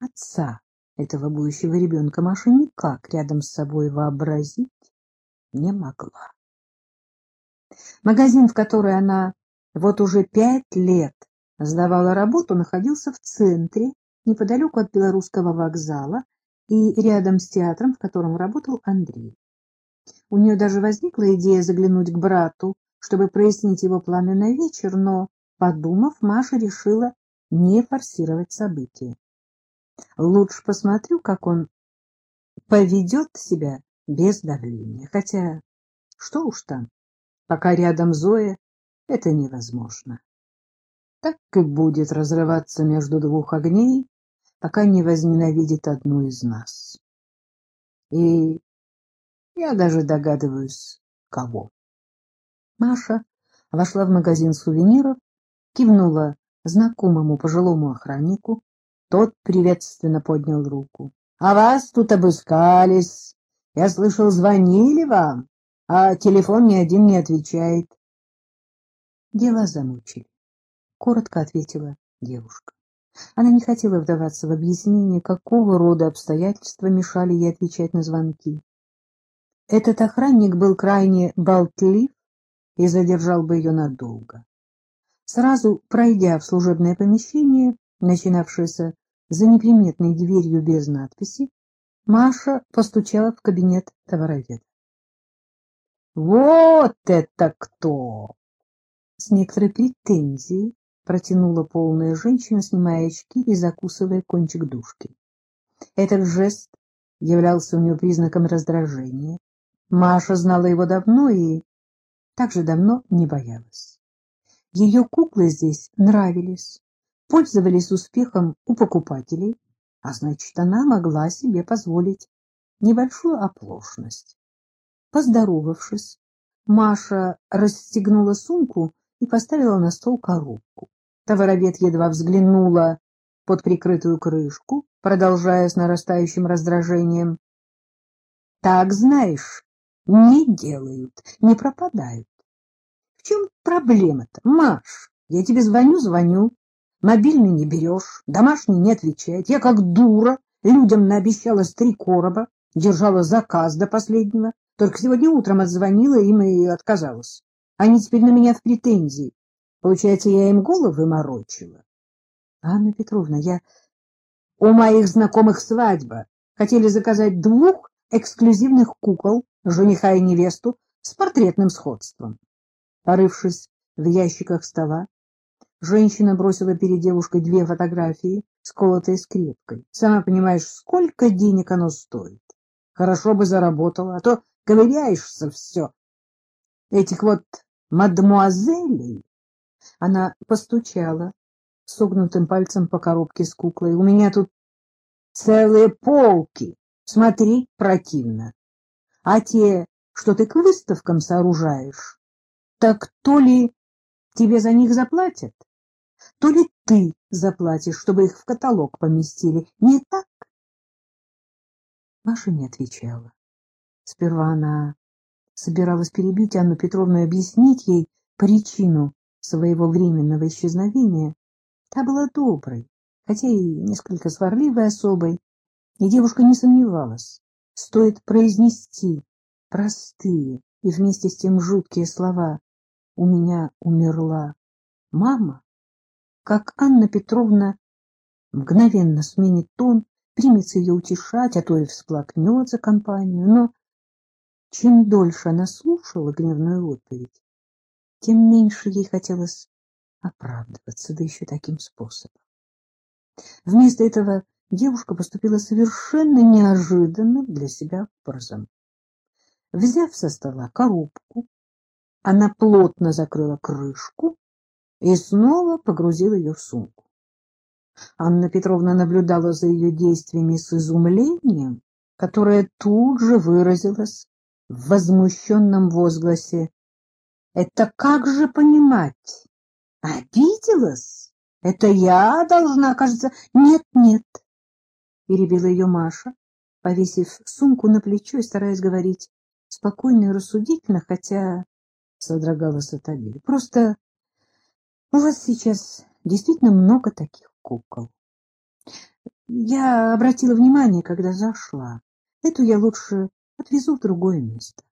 Отца этого будущего ребенка Маша никак рядом с собой вообразить не могла. Магазин, в который она вот уже пять лет сдавала работу, находился в центре, неподалеку от Белорусского вокзала и рядом с театром, в котором работал Андрей. У нее даже возникла идея заглянуть к брату, чтобы прояснить его планы на вечер, но, подумав, Маша решила не форсировать события. Лучше посмотрю, как он поведет себя без давления. Хотя, что уж там, пока рядом Зоя, это невозможно. Так и будет разрываться между двух огней, пока не возненавидит одну из нас. И я даже догадываюсь, кого. Маша вошла в магазин сувениров, кивнула знакомому пожилому охраннику. Тот приветственно поднял руку. — А вас тут обыскались. Я слышал, звонили вам, а телефон ни один не отвечает. — Дела замучили, — коротко ответила девушка. Она не хотела вдаваться в объяснение, какого рода обстоятельства мешали ей отвечать на звонки. Этот охранник был крайне болтлив и задержал бы ее надолго. Сразу пройдя в служебное помещение, начинавшееся за неприметной дверью без надписи, Маша постучала в кабинет товароведа. «Вот это кто!» С некоторой претензией протянула полная женщина, снимая очки и закусывая кончик дужки. Этот жест являлся у нее признаком раздражения. Маша знала его давно и также давно не боялась. Ее куклы здесь нравились, пользовались успехом у покупателей, а значит, она могла себе позволить небольшую оплошность. Поздоровавшись, Маша расстегнула сумку и поставила на стол коробку. Товаровед едва взглянула под прикрытую крышку, продолжая с нарастающим раздражением. — Так, знаешь, не делают, не пропадают. В чем проблема-то, Маш? Я тебе звоню-звоню, мобильный не берешь, домашний не отвечает. Я как дура людям наобещала с три короба, держала заказ до последнего. Только сегодня утром отзвонила им и отказалась. Они теперь на меня в претензии. Получается, я им головы морочила. Анна Петровна, я... У моих знакомых свадьба. Хотели заказать двух эксклюзивных кукол, жениха и невесту, с портретным сходством. Порывшись в ящиках стола, женщина бросила перед девушкой две фотографии, сколотые скрепкой. Сама понимаешь, сколько денег оно стоит. Хорошо бы заработала, а то ковыряешься все. Этих вот мадмуазелей она постучала согнутым пальцем по коробке с куклой. У меня тут целые полки. Смотри, противно. А те, что ты к выставкам сооружаешь, так то ли тебе за них заплатят, то ли ты заплатишь, чтобы их в каталог поместили. Не так? Маша не отвечала. Сперва она собиралась перебить Анну Петровну и объяснить ей причину своего временного исчезновения. Та была доброй, хотя и несколько сварливой особой, и девушка не сомневалась. Стоит произнести простые и вместе с тем жуткие слова «У меня умерла мама», как Анна Петровна мгновенно сменит тон, примется ее утешать, а то и всплакнет за компанию. Но чем дольше она слушала гневную отповедь, тем меньше ей хотелось оправдываться, да еще таким способом. Вместо этого девушка поступила совершенно неожиданным для себя образом. Взяв со стола коробку, она плотно закрыла крышку и снова погрузила ее в сумку. Анна Петровна наблюдала за ее действиями с изумлением, которое тут же выразилось в возмущенном возгласе. — Это как же понимать? Обиделась? Это я должна, кажется... Нет, нет, перебила ее Маша, повесив сумку на плечо и стараясь говорить спокойно и рассудительно, хотя содрогалась от обиды. Просто у вас сейчас действительно много таких кукол. Я обратила внимание, когда зашла. Эту я лучше отвезу в другое место.